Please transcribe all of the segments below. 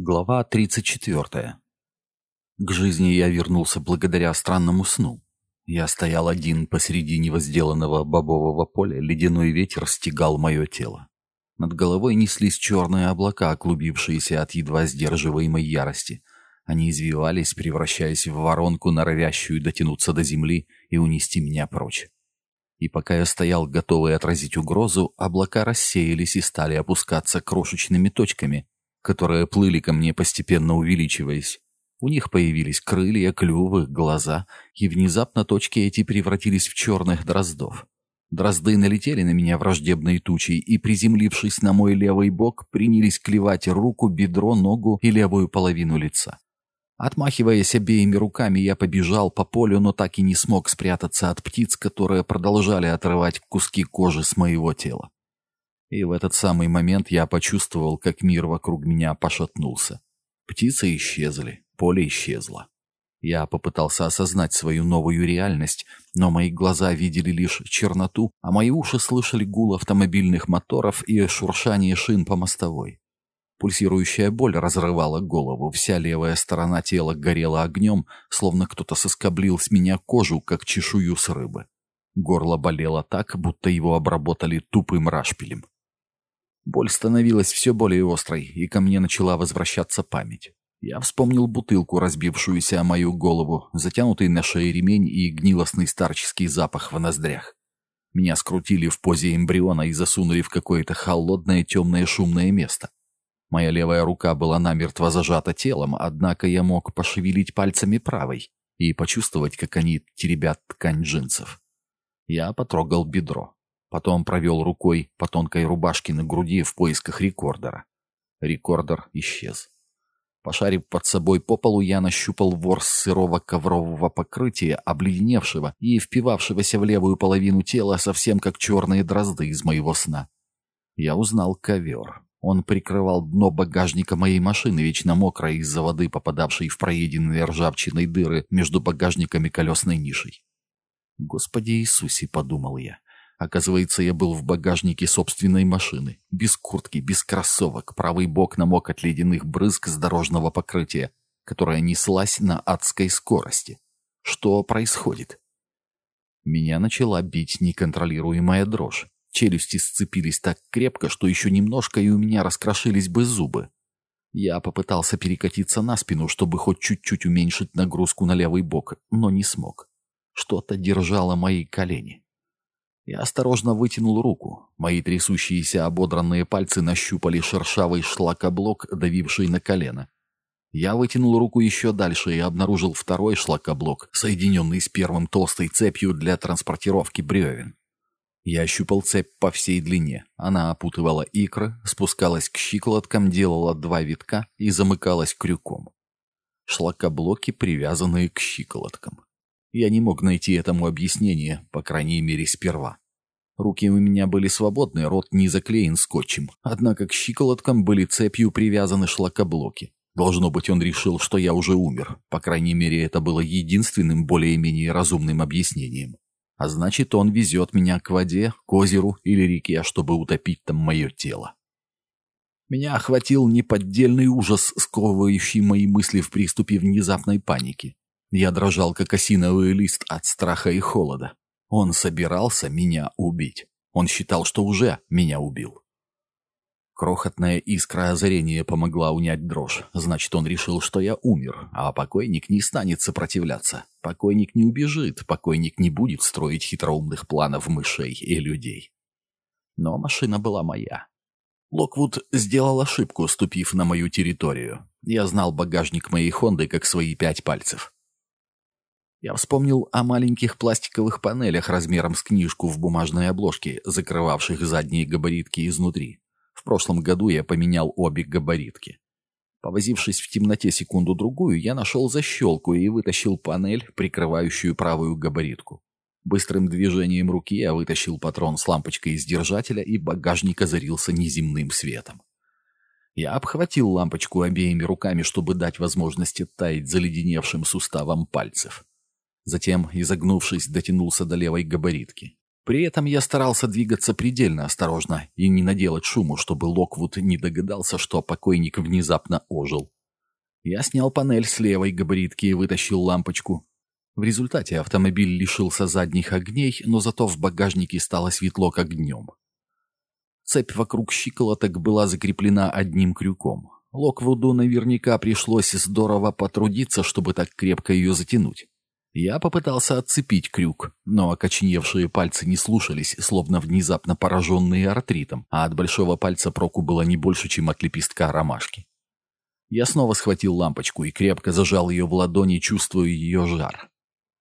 Глава 34. К жизни я вернулся благодаря странному сну. Я стоял один посреди невозделанного бобового поля, ледяной ветер стегал мое тело. Над головой неслись черные облака, клубившиеся от едва сдерживаемой ярости. Они извивались, превращаясь в воронку, норовящую дотянуться до земли и унести меня прочь. И пока я стоял, готовый отразить угрозу, облака рассеялись и стали опускаться крошечными точками, которые плыли ко мне, постепенно увеличиваясь. У них появились крылья, клювы, глаза, и внезапно точки эти превратились в черных дроздов. Дрозды налетели на меня враждебной тучей и, приземлившись на мой левый бок, принялись клевать руку, бедро, ногу и левую половину лица. Отмахиваясь обеими руками, я побежал по полю, но так и не смог спрятаться от птиц, которые продолжали отрывать куски кожи с моего тела. И в этот самый момент я почувствовал, как мир вокруг меня пошатнулся. Птицы исчезли, поле исчезло. Я попытался осознать свою новую реальность, но мои глаза видели лишь черноту, а мои уши слышали гул автомобильных моторов и шуршание шин по мостовой. Пульсирующая боль разрывала голову, вся левая сторона тела горела огнем, словно кто-то соскоблил с меня кожу, как чешую с рыбы. Горло болело так, будто его обработали тупым рашпилем. Боль становилась все более острой, и ко мне начала возвращаться память. Я вспомнил бутылку, разбившуюся о мою голову, затянутый на шее ремень и гнилостный старческий запах в ноздрях. Меня скрутили в позе эмбриона и засунули в какое-то холодное темное шумное место. Моя левая рука была намертво зажата телом, однако я мог пошевелить пальцами правой и почувствовать, как они теребят ткань джинсов. Я потрогал бедро. Потом провел рукой по тонкой рубашке на груди в поисках рекордера. Рекордер исчез. Пошарив под собой по полу, я нащупал ворс сырого коврового покрытия, обледеневшего и впивавшегося в левую половину тела, совсем как черные дрозды из моего сна. Я узнал ковер. Он прикрывал дно багажника моей машины, вечно мокрой из-за воды, попадавшей в проеденные ржавчиной дыры между багажником и колесной нишей. «Господи Иисусе!» — подумал я. Оказывается, я был в багажнике собственной машины. Без куртки, без кроссовок. Правый бок намок от ледяных брызг с дорожного покрытия, которая неслась на адской скорости. Что происходит? Меня начала бить неконтролируемая дрожь. Челюсти сцепились так крепко, что еще немножко и у меня раскрошились бы зубы. Я попытался перекатиться на спину, чтобы хоть чуть-чуть уменьшить нагрузку на левый бок, но не смог. Что-то держало мои колени. Я осторожно вытянул руку. Мои трясущиеся ободранные пальцы нащупали шершавый шлакоблок, давивший на колено. Я вытянул руку еще дальше и обнаружил второй шлакоблок, соединенный с первым толстой цепью для транспортировки бревен. Я ощупал цепь по всей длине. Она опутывала икры, спускалась к щиколоткам, делала два витка и замыкалась крюком. Шлакоблоки, привязанные к щиколоткам. Я не мог найти этому объяснение, по крайней мере, сперва. Руки у меня были свободны, рот не заклеен скотчем, однако к щиколоткам были цепью привязаны шлакоблоки. Должно быть, он решил, что я уже умер. По крайней мере, это было единственным более-менее разумным объяснением. А значит, он везет меня к воде, к озеру или реке, чтобы утопить там мое тело. Меня охватил неподдельный ужас, сковывающий мои мысли в приступе внезапной паники. Я дрожал, как осиновый лист от страха и холода. Он собирался меня убить. Он считал, что уже меня убил. Крохотная искра озарения помогла унять дрожь. Значит, он решил, что я умер, а покойник не станет сопротивляться. Покойник не убежит, покойник не будет строить хитроумных планов мышей и людей. Но машина была моя. Локвуд сделал ошибку, ступив на мою территорию. Я знал багажник моей Хонды как свои пять пальцев. Я вспомнил о маленьких пластиковых панелях размером с книжку в бумажной обложке, закрывавших задние габаритки изнутри. В прошлом году я поменял обе габаритки. Повозившись в темноте секунду-другую, я нашел защелку и вытащил панель, прикрывающую правую габаритку. Быстрым движением руки я вытащил патрон с лампочкой из держателя, и багажник озарился неземным светом. Я обхватил лампочку обеими руками, чтобы дать возможность таять заледеневшим суставом пальцев. Затем, изогнувшись, дотянулся до левой габаритки. При этом я старался двигаться предельно осторожно и не наделать шуму, чтобы Локвуд не догадался, что покойник внезапно ожил. Я снял панель с левой габаритки и вытащил лампочку. В результате автомобиль лишился задних огней, но зато в багажнике стало светло, как днем. Цепь вокруг щиколоток была закреплена одним крюком. Локвуду наверняка пришлось здорово потрудиться, чтобы так крепко ее затянуть. Я попытался отцепить крюк, но окоченевшие пальцы не слушались, словно внезапно пораженные артритом, а от большого пальца проку было не больше, чем от лепестка ромашки. Я снова схватил лампочку и крепко зажал ее в ладони, чувствуя ее жар.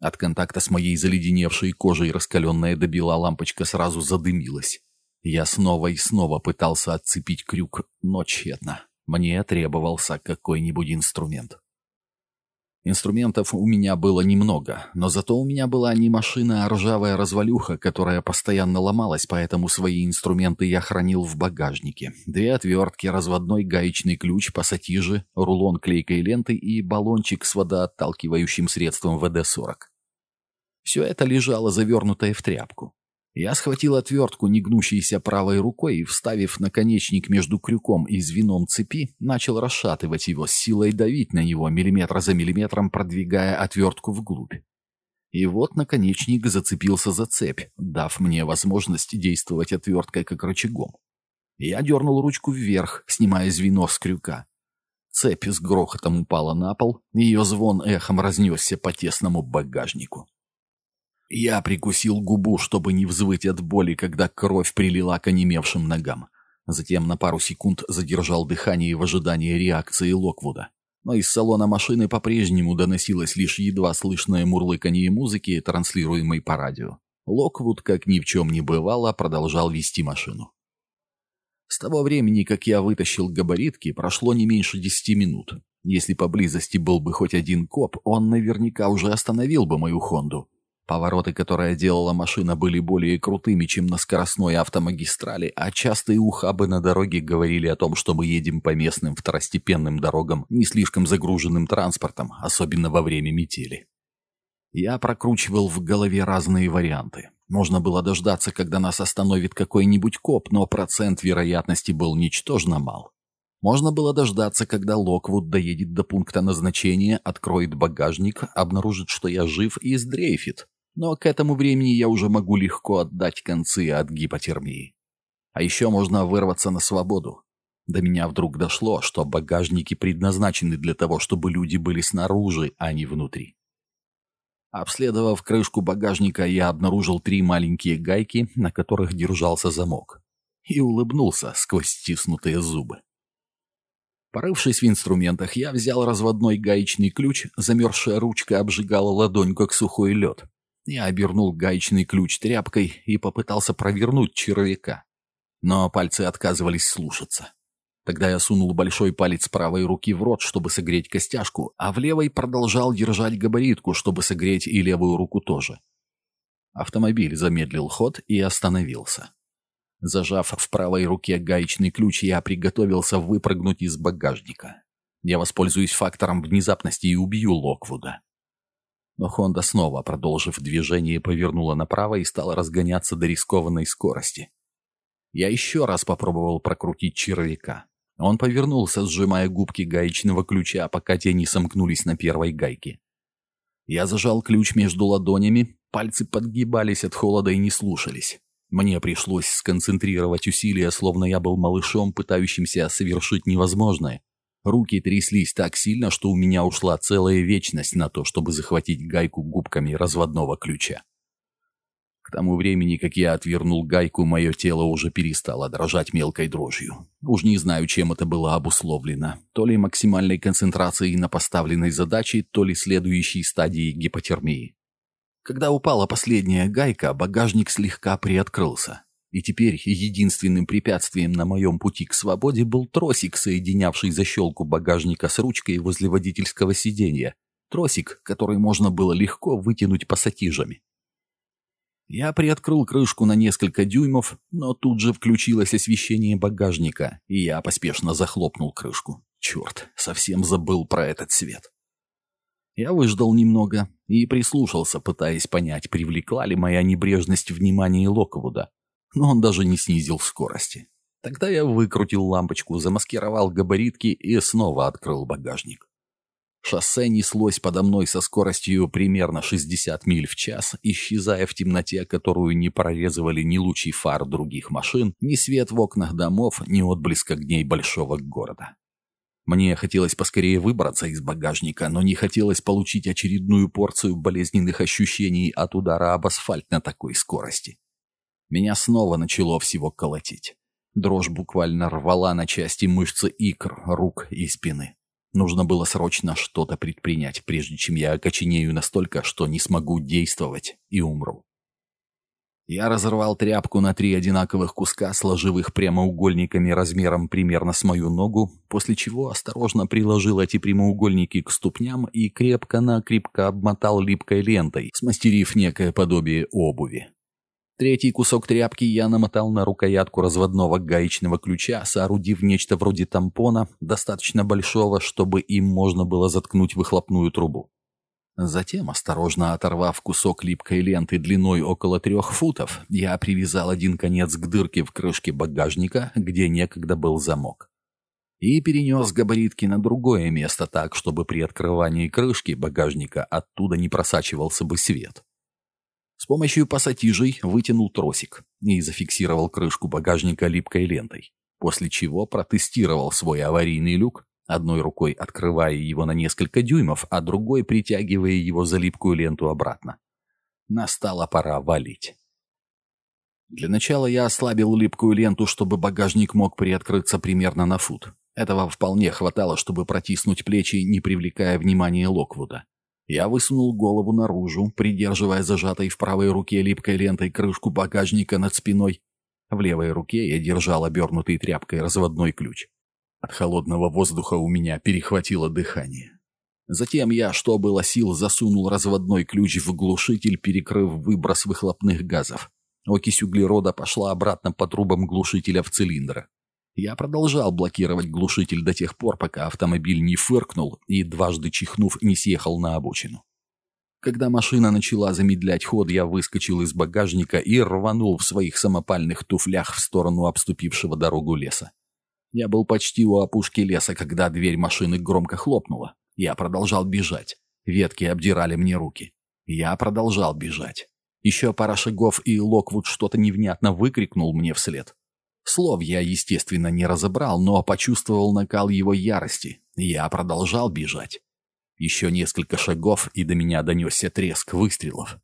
От контакта с моей заледеневшей кожей раскаленная до бела лампочка сразу задымилась. Я снова и снова пытался отцепить крюк, но тщетно. Мне требовался какой-нибудь инструмент. Инструментов у меня было немного, но зато у меня была не машина, а ржавая развалюха, которая постоянно ломалась, поэтому свои инструменты я хранил в багажнике. Две отвертки, разводной гаечный ключ, пассатижи, рулон клейкой ленты и баллончик с водоотталкивающим средством ВД-40. Все это лежало завернутое в тряпку. Я схватил отвертку, негнущейся правой рукой, и, вставив наконечник между крюком и звеном цепи, начал расшатывать его, силой давить на него, миллиметр за миллиметром продвигая отвертку вглубь. И вот наконечник зацепился за цепь, дав мне возможность действовать отверткой как рычагом. Я дернул ручку вверх, снимая звено с крюка. Цепь с грохотом упала на пол, ее звон эхом разнесся по тесному багажнику. Я прикусил губу, чтобы не взвыть от боли, когда кровь прилила к онемевшим ногам. Затем на пару секунд задержал дыхание в ожидании реакции Локвуда. Но из салона машины по-прежнему доносилось лишь едва слышное мурлыканье музыки, транслируемой по радио. Локвуд, как ни в чем не бывало, продолжал вести машину. С того времени, как я вытащил габаритки, прошло не меньше десяти минут. Если поблизости был бы хоть один коп, он наверняка уже остановил бы мою «Хонду». Повороты, которые делала машина, были более крутыми, чем на скоростной автомагистрали, а частые ухабы на дороге говорили о том, что мы едем по местным второстепенным дорогам, не слишком загруженным транспортом, особенно во время метели. Я прокручивал в голове разные варианты. Можно было дождаться, когда нас остановит какой-нибудь коп, но процент вероятности был ничтожно мал. Можно было дождаться, когда Локвуд доедет до пункта назначения, откроет багажник, обнаружит, что я жив и сдрейфит. Но к этому времени я уже могу легко отдать концы от гипотермии. А еще можно вырваться на свободу. До меня вдруг дошло, что багажники предназначены для того, чтобы люди были снаружи, а не внутри. Обследовав крышку багажника, я обнаружил три маленькие гайки, на которых держался замок. И улыбнулся сквозь стиснутые зубы. Порывшись в инструментах, я взял разводной гаечный ключ, замерзшая ручка обжигала ладонь, как сухой лед. Я обернул гаечный ключ тряпкой и попытался провернуть червяка. Но пальцы отказывались слушаться. Тогда я сунул большой палец правой руки в рот, чтобы согреть костяшку, а в левой продолжал держать габаритку, чтобы согреть и левую руку тоже. Автомобиль замедлил ход и остановился. Зажав в правой руке гаечный ключ, я приготовился выпрыгнуть из багажника. Я воспользуюсь фактором внезапности и убью Локвуда. Но Хонда снова, продолжив движение, повернула направо и стала разгоняться до рискованной скорости. Я еще раз попробовал прокрутить червяка. Он повернулся, сжимая губки гаечного ключа, пока те не сомкнулись на первой гайке. Я зажал ключ между ладонями, пальцы подгибались от холода и не слушались. Мне пришлось сконцентрировать усилия, словно я был малышом, пытающимся совершить невозможное, Руки тряслись так сильно, что у меня ушла целая вечность на то, чтобы захватить гайку губками разводного ключа. К тому времени, как я отвернул гайку, мое тело уже перестало дрожать мелкой дрожью. Уж не знаю, чем это было обусловлено. То ли максимальной концентрацией на поставленной задаче, то ли следующей стадии гипотермии. Когда упала последняя гайка, багажник слегка приоткрылся. И теперь единственным препятствием на моем пути к свободе был тросик, соединявший защелку багажника с ручкой возле водительского сиденья. Тросик, который можно было легко вытянуть пассатижами. Я приоткрыл крышку на несколько дюймов, но тут же включилось освещение багажника, и я поспешно захлопнул крышку. Черт, совсем забыл про этот свет. Я выждал немного и прислушался, пытаясь понять, привлекла ли моя небрежность внимание Локвуда. Но он даже не снизил скорости. Тогда я выкрутил лампочку, замаскировал габаритки и снова открыл багажник. Шоссе неслось подо мной со скоростью примерно 60 миль в час, исчезая в темноте, которую не прорезывали ни лучи фар других машин, ни свет в окнах домов, ни отблеск огней большого города. Мне хотелось поскорее выбраться из багажника, но не хотелось получить очередную порцию болезненных ощущений от удара об асфальт на такой скорости. Меня снова начало всего колотить. Дрожь буквально рвала на части мышцы икр, рук и спины. Нужно было срочно что-то предпринять, прежде чем я окоченею настолько, что не смогу действовать и умру. Я разорвал тряпку на три одинаковых куска, сложив их прямоугольниками размером примерно с мою ногу, после чего осторожно приложил эти прямоугольники к ступням и крепко-накрепко обмотал липкой лентой, смастерив некое подобие обуви. Третий кусок тряпки я намотал на рукоятку разводного гаечного ключа, соорудив нечто вроде тампона, достаточно большого, чтобы им можно было заткнуть выхлопную трубу. Затем, осторожно оторвав кусок липкой ленты длиной около трех футов, я привязал один конец к дырке в крышке багажника, где некогда был замок. И перенес габаритки на другое место так, чтобы при открывании крышки багажника оттуда не просачивался бы свет. С помощью пассатижей вытянул тросик и зафиксировал крышку багажника липкой лентой, после чего протестировал свой аварийный люк, одной рукой открывая его на несколько дюймов, а другой притягивая его за липкую ленту обратно. Настала пора валить. Для начала я ослабил липкую ленту, чтобы багажник мог приоткрыться примерно на фут. Этого вполне хватало, чтобы протиснуть плечи, не привлекая внимания Локвуда. Я высунул голову наружу, придерживая зажатой в правой руке липкой лентой крышку багажника над спиной. В левой руке я держал обернутый тряпкой разводной ключ. От холодного воздуха у меня перехватило дыхание. Затем я, что было сил, засунул разводной ключ в глушитель, перекрыв выброс выхлопных газов. Окись углерода пошла обратно по трубам глушителя в цилиндр. Я продолжал блокировать глушитель до тех пор, пока автомобиль не фыркнул и, дважды чихнув, не съехал на обочину. Когда машина начала замедлять ход, я выскочил из багажника и рванул в своих самопальных туфлях в сторону обступившего дорогу леса. Я был почти у опушки леса, когда дверь машины громко хлопнула. Я продолжал бежать. Ветки обдирали мне руки. Я продолжал бежать. Еще пара шагов, и Локвуд что-то невнятно выкрикнул мне вслед. Слов я, естественно, не разобрал, но почувствовал накал его ярости. Я продолжал бежать. Еще несколько шагов, и до меня донесся треск выстрелов.